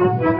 Thank you.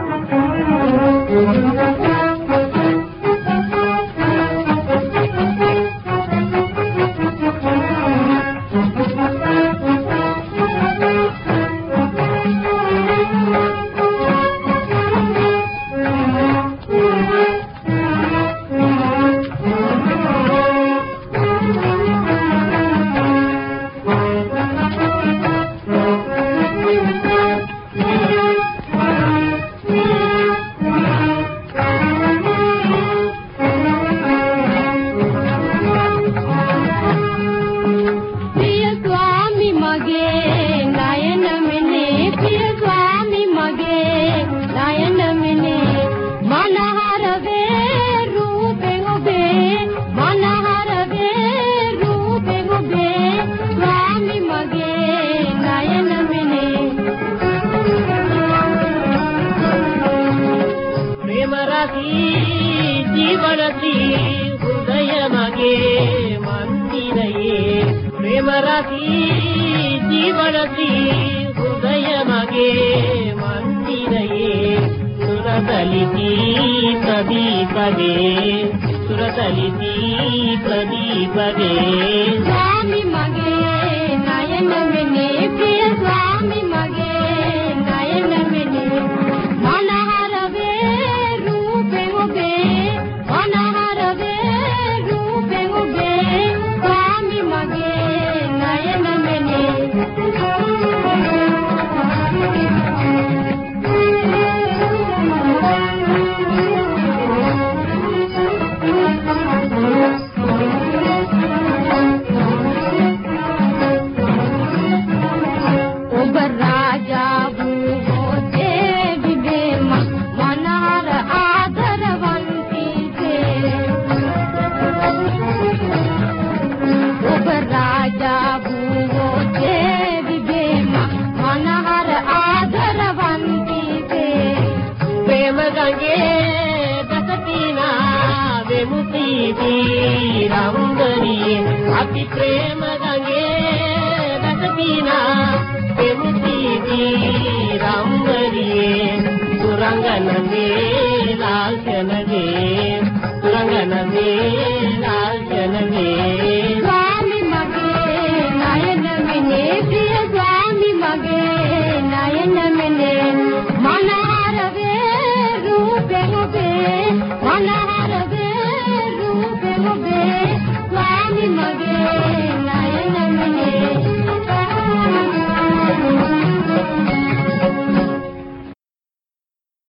ಪ್ರೇಮರತಿ ಜೀವನತಿ ಹೃದಯ ಮಗೆ ಮಂದಿರಯೇ ಪ್ರೇಮರತಿ ಜೀವನತಿ ಹೃದಯ ಮಗೆ ಮಂದಿರಯೇ ಸುರತಲಿತಿ ಪ್ರದೀಪದೇ ಸುರತಲಿತಿ ಪ್ರದೀಪದೇ ಸ್ವಾಮಿ ಮಗೆ ගඟේ දසපිනා වෙමු තීදී රවුදරියේ අපි ප්‍රේම ගඟේ දසපිනා වෙමු තීදී රවුදරියේ සුරංගන මේ ලාල්කනගේ සුරංගන මේ ලාල්කනගේ